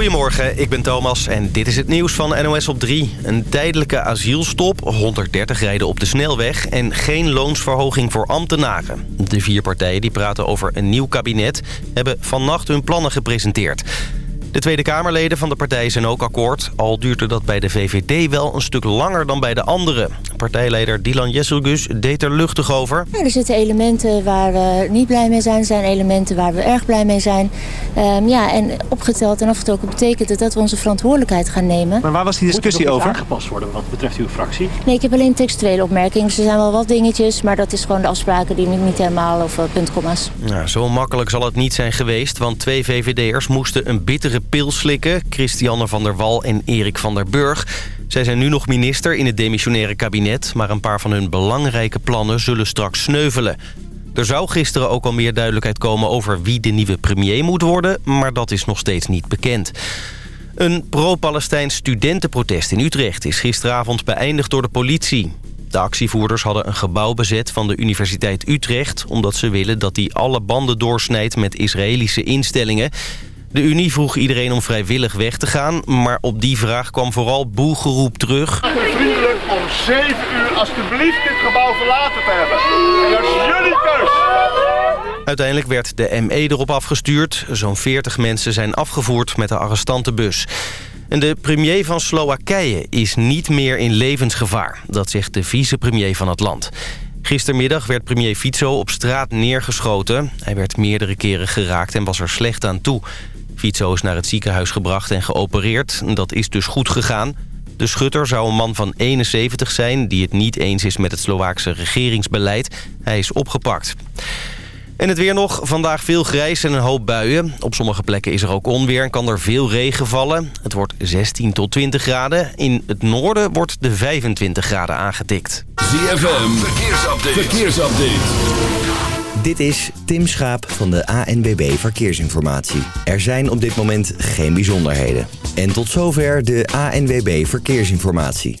Goedemorgen, ik ben Thomas en dit is het nieuws van NOS op 3. Een tijdelijke asielstop, 130 rijden op de snelweg... en geen loonsverhoging voor ambtenaren. De vier partijen die praten over een nieuw kabinet... hebben vannacht hun plannen gepresenteerd. De Tweede Kamerleden van de partij zijn ook akkoord. Al duurde dat bij de VVD wel een stuk langer dan bij de anderen. Partijleider Dylan Jesselgus deed er luchtig over. er zitten elementen waar we niet blij mee zijn. Er zijn elementen waar we erg blij mee zijn. Um, ja, en opgeteld en afgetrokken betekent het dat we onze verantwoordelijkheid gaan nemen. Maar waar was die discussie Moet over? aangepast worden wat betreft uw fractie? Nee, ik heb alleen textuele opmerkingen. Dus er zijn wel wat dingetjes, maar dat is gewoon de afspraken die niet, niet helemaal over puntkomma's. Ja, zo makkelijk zal het niet zijn geweest, want twee VVD'ers moesten een bittere pil slikken. Christiane van der Wal en Erik van der Burg. Zij zijn nu nog minister in het demissionaire kabinet... maar een paar van hun belangrijke plannen zullen straks sneuvelen. Er zou gisteren ook al meer duidelijkheid komen over wie de nieuwe premier moet worden... maar dat is nog steeds niet bekend. Een pro-Palestijns studentenprotest in Utrecht is gisteravond beëindigd door de politie. De actievoerders hadden een gebouw bezet van de Universiteit Utrecht... omdat ze willen dat die alle banden doorsnijdt met Israëlische instellingen... De Unie vroeg iedereen om vrijwillig weg te gaan... maar op die vraag kwam vooral boegeroep terug. Vriendelijk om 7 uur alstublieft dit gebouw verlaten te hebben. En dat is jullie keus. Uiteindelijk werd de ME erop afgestuurd. Zo'n 40 mensen zijn afgevoerd met de arrestantenbus. En de premier van Slowakije is niet meer in levensgevaar. Dat zegt de vicepremier van het land. Gistermiddag werd premier Fico op straat neergeschoten. Hij werd meerdere keren geraakt en was er slecht aan toe. Fico is naar het ziekenhuis gebracht en geopereerd. Dat is dus goed gegaan. De schutter zou een man van 71 zijn... die het niet eens is met het Slovaakse regeringsbeleid. Hij is opgepakt. En het weer nog. Vandaag veel grijs en een hoop buien. Op sommige plekken is er ook onweer en kan er veel regen vallen. Het wordt 16 tot 20 graden. In het noorden wordt de 25 graden aangetikt. ZFM, verkeersupdate. verkeersupdate. Dit is Tim Schaap van de ANWB Verkeersinformatie. Er zijn op dit moment geen bijzonderheden. En tot zover de ANWB Verkeersinformatie.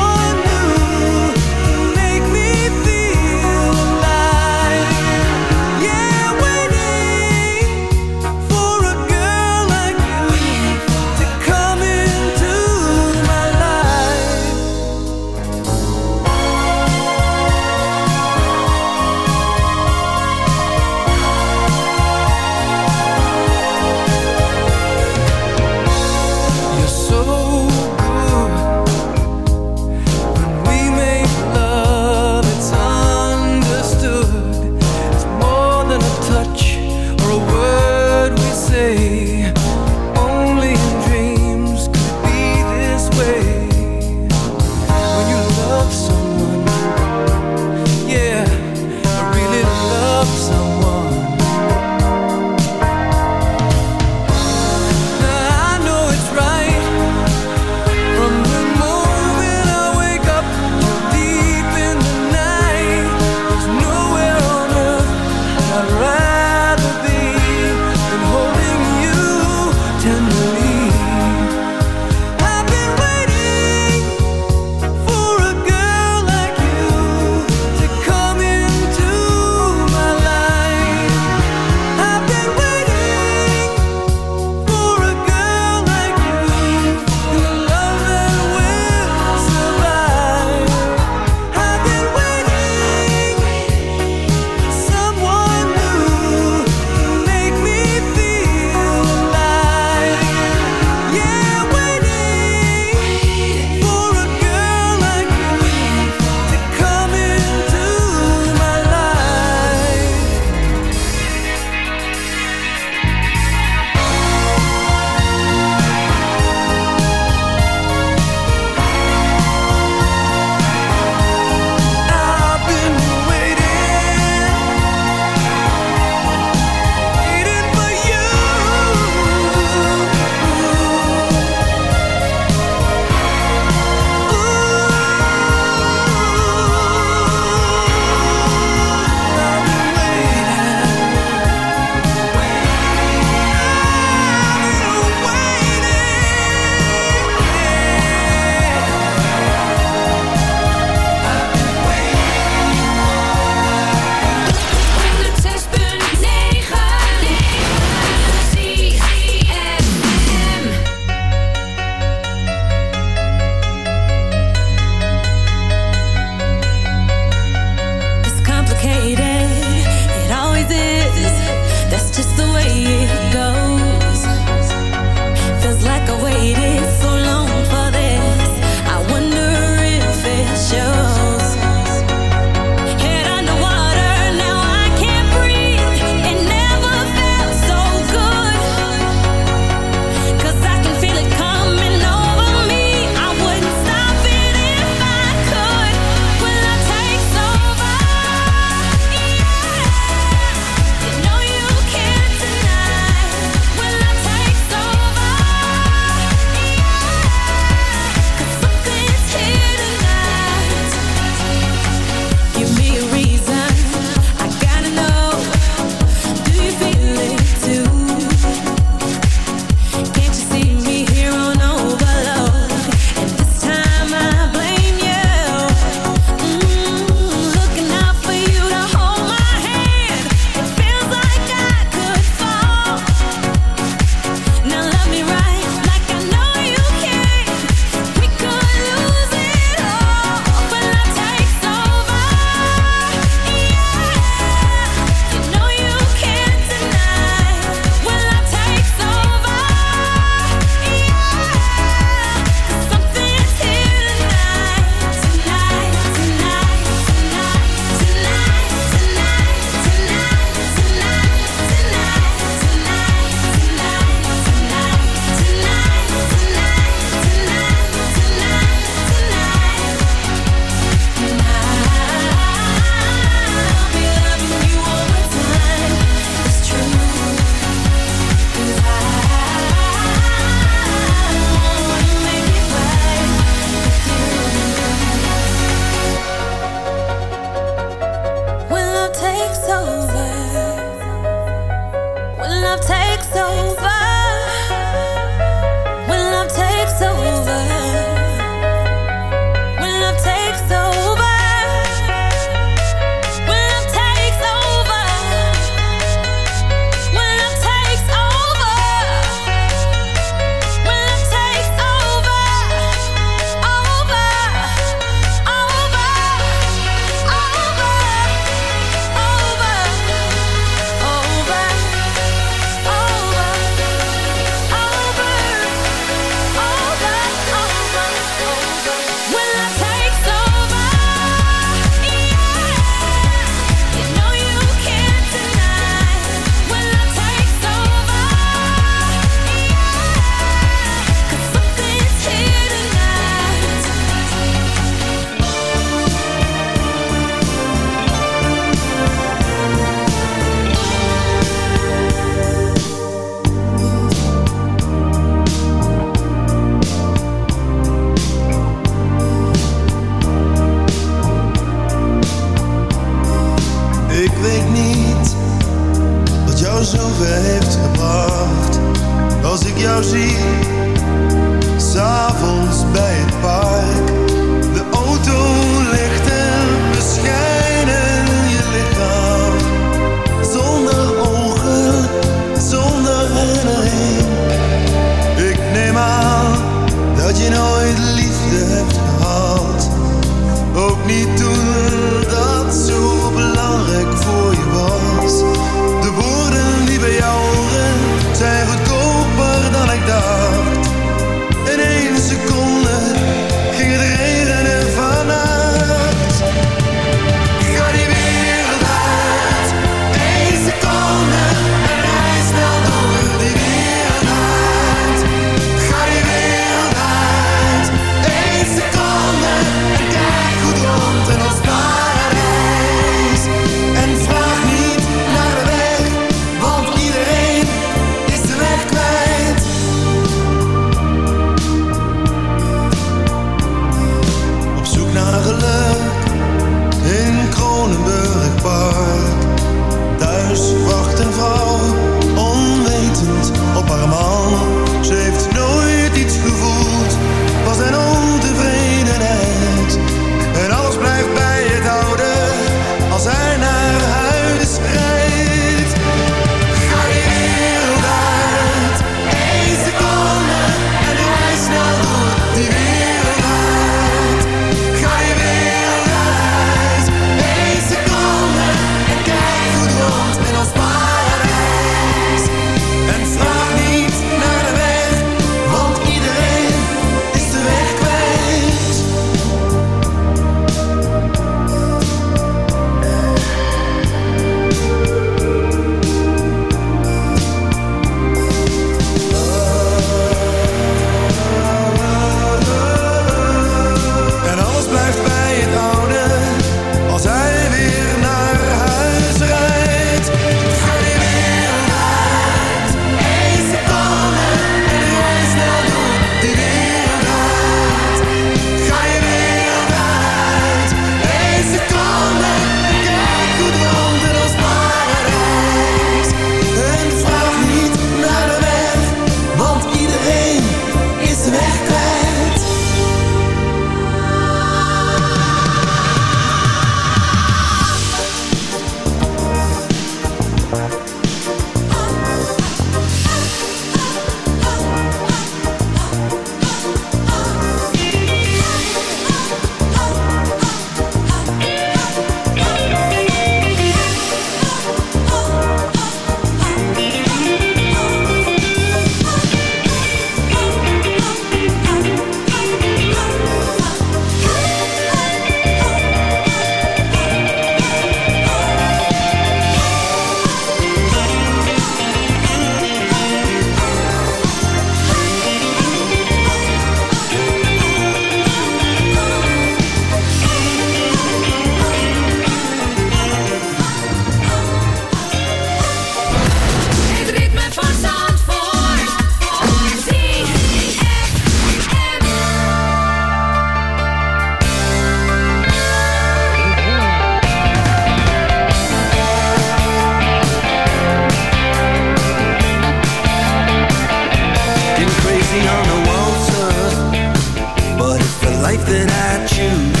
life that I choose.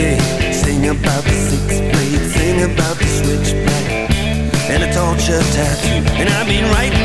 Yeah, sing about the six blade, sing about the switchblade, and a torture tattoo. And I've been writing.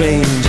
train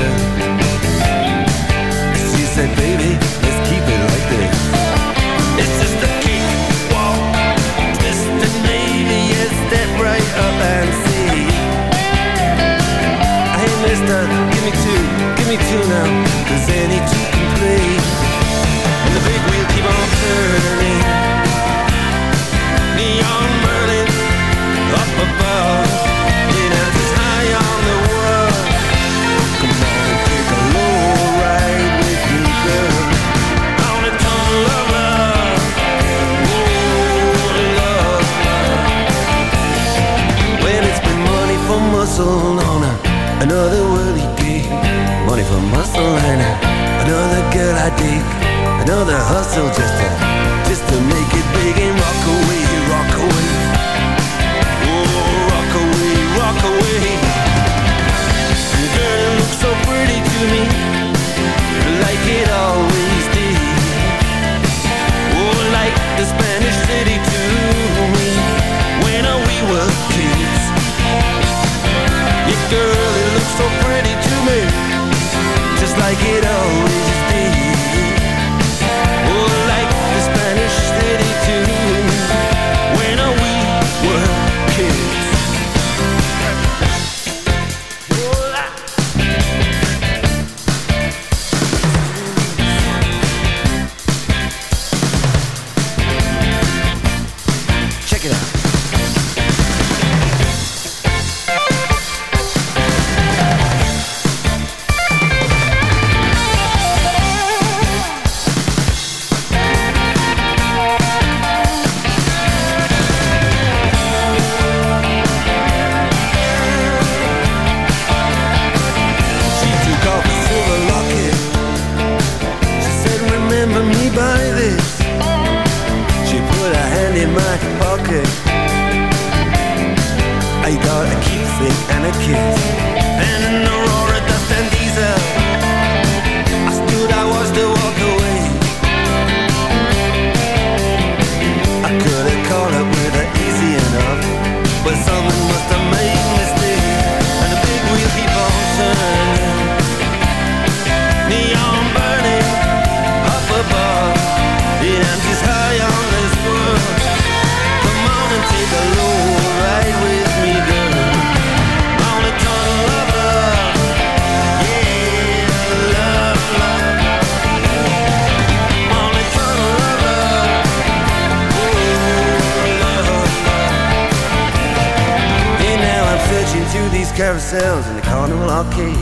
arcade.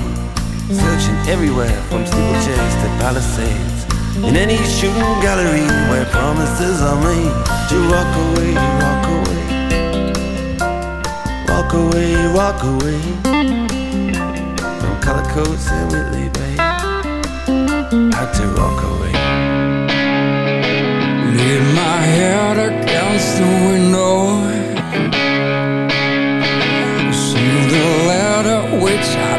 Searching everywhere from steeplechase to palisades. In any shooting gallery where promises are made. To walk away, walk away. Walk away, walk away. From color coats and Whitley Bay. Had to walk away. Lean my head against the window. See the letter which I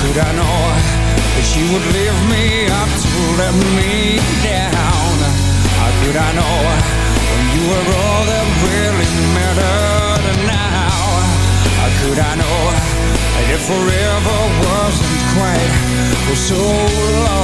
could I know that she would lift me up to let me down? How could I know when you were all that really mattered now? How could I know that it forever wasn't quite for so long?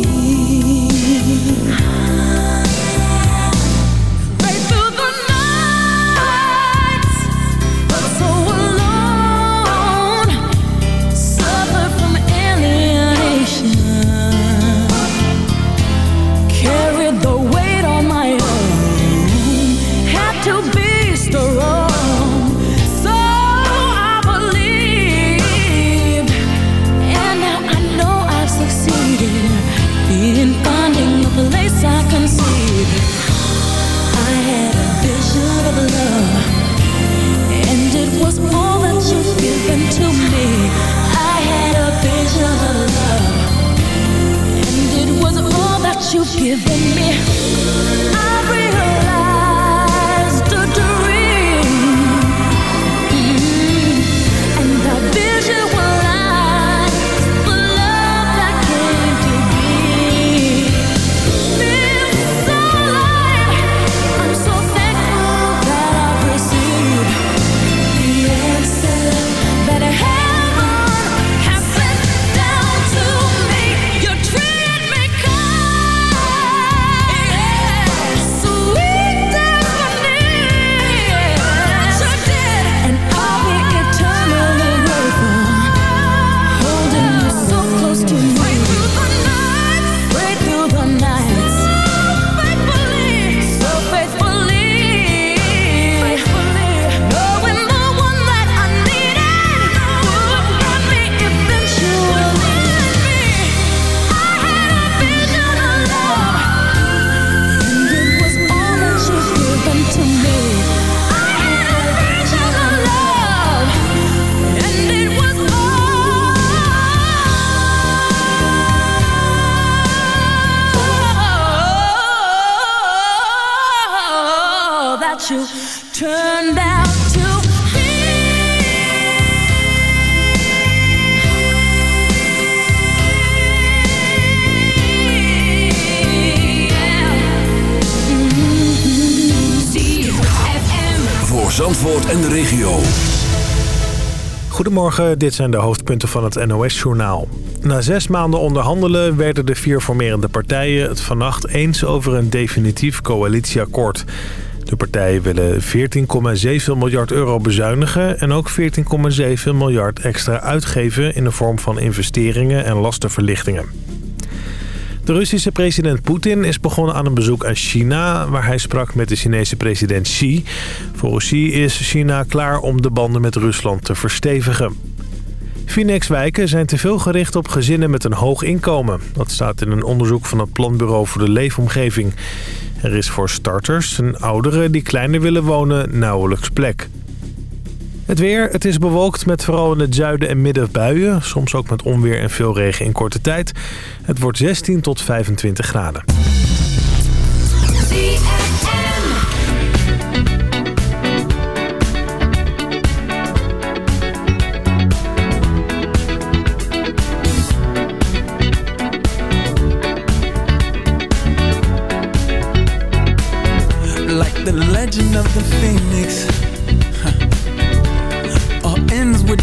Goedemorgen, dit zijn de hoofdpunten van het NOS-journaal. Na zes maanden onderhandelen werden de vier formerende partijen het vannacht eens over een definitief coalitieakkoord. De partijen willen 14,7 miljard euro bezuinigen en ook 14,7 miljard extra uitgeven in de vorm van investeringen en lastenverlichtingen. De Russische president Poetin is begonnen aan een bezoek aan China... waar hij sprak met de Chinese president Xi. Volgens Xi is China klaar om de banden met Rusland te verstevigen. Finex-wijken zijn te veel gericht op gezinnen met een hoog inkomen. Dat staat in een onderzoek van het Planbureau voor de Leefomgeving. Er is voor starters en ouderen die kleiner willen wonen nauwelijks plek. Het weer, het is bewolkt met vooral in het zuiden en midden buien. Soms ook met onweer en veel regen in korte tijd. Het wordt 16 tot 25 graden. Like the legend of the phoenix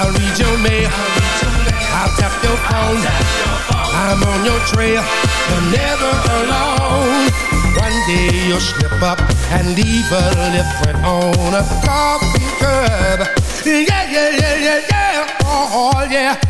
I'll read your mail. I'll tap your phone. I'm on your trail. You're never alone. One day you'll slip up and leave a lip print on a coffee cup. Yeah, yeah, yeah, yeah, yeah. Oh, yeah.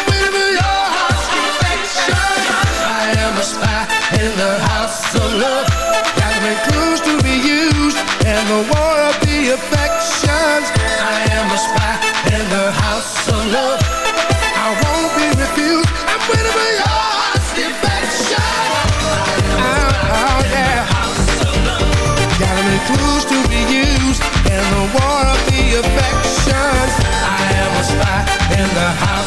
am a spy in the house of love. Gathering clues to be used in the war of the affections. I am a spy in the house of love. I won't be refused. I'm waiting for your clues to be used in the war of the affections. I am a spy in the house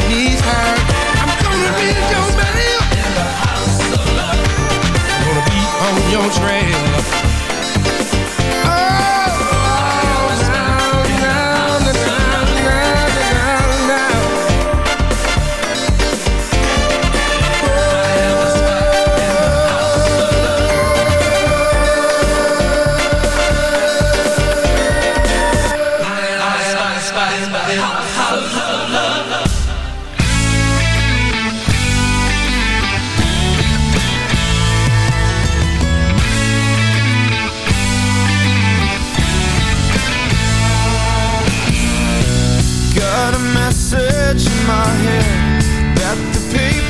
I'm gonna read your love. Gonna be on your trail. Message in my head that the papers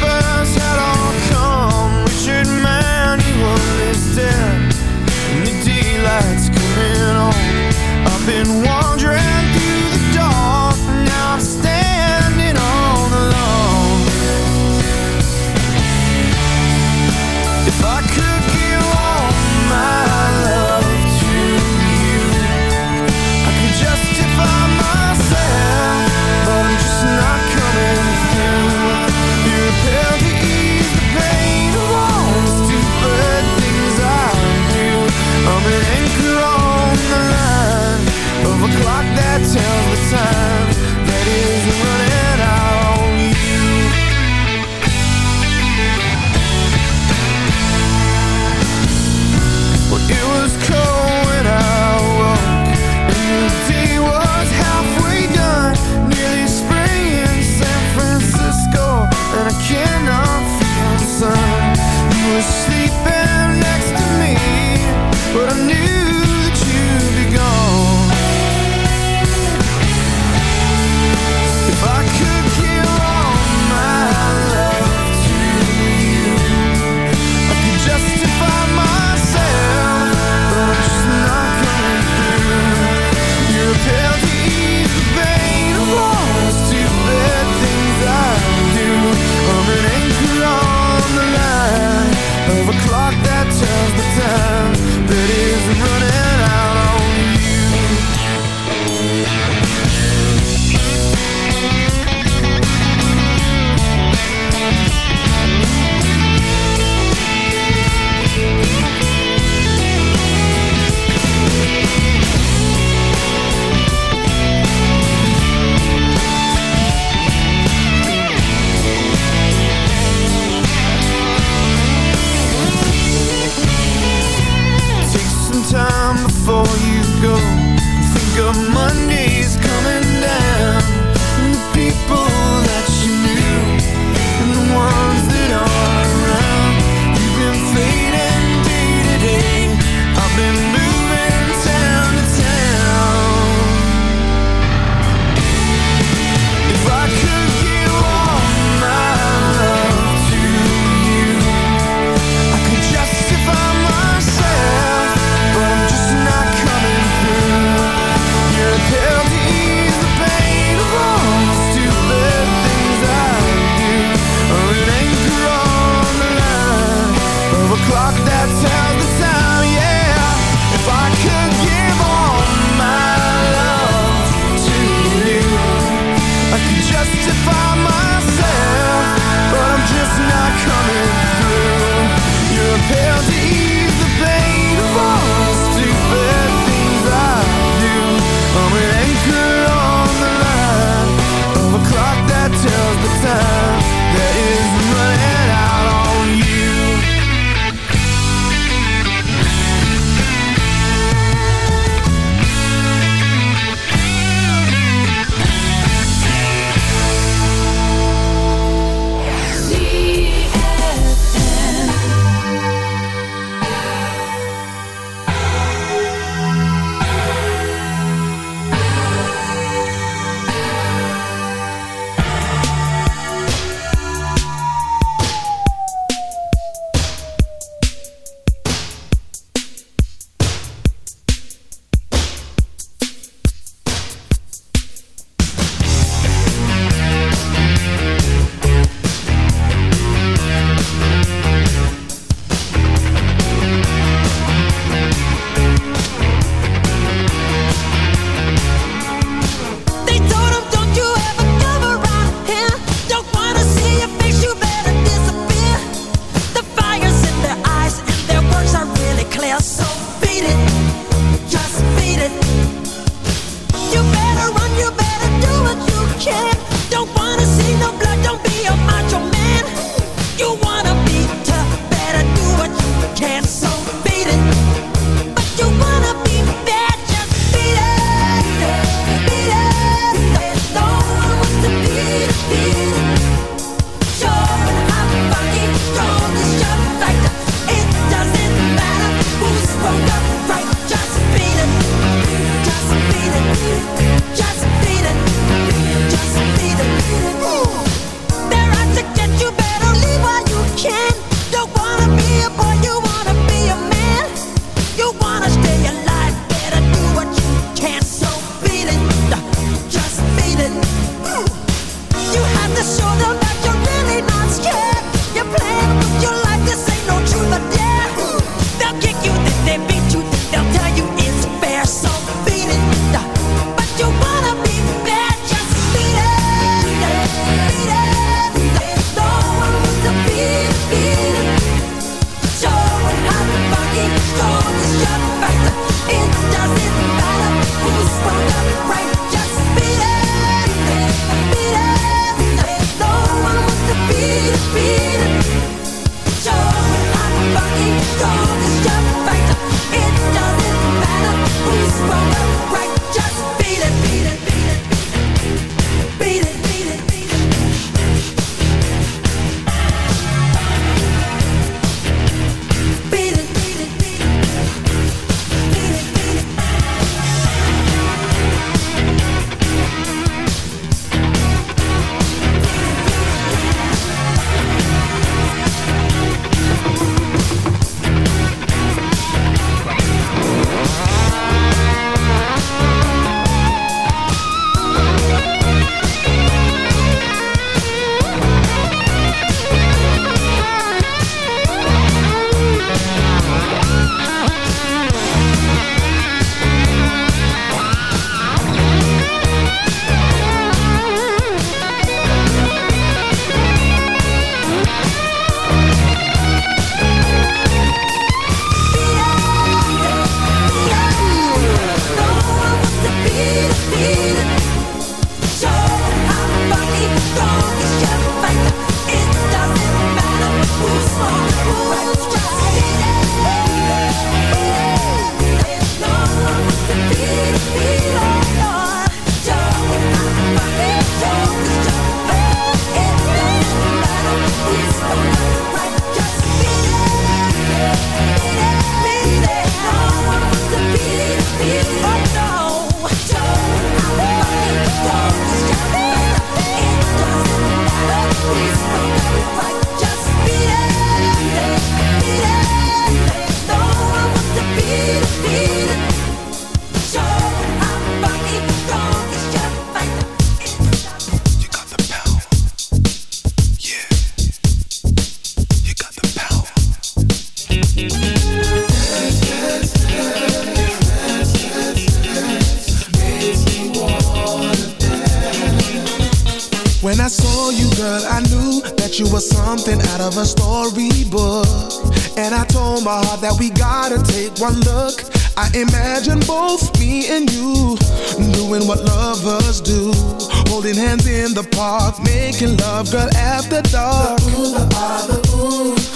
park, making love, girl, after dark.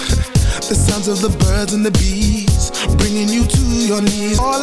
The sounds of the birds and the bees, bringing you to your knees. All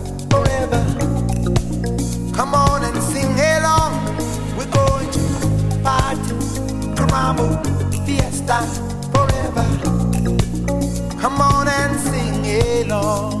Come on and sing along. We're going to party, caramba, fiesta, forever. Come on and sing along.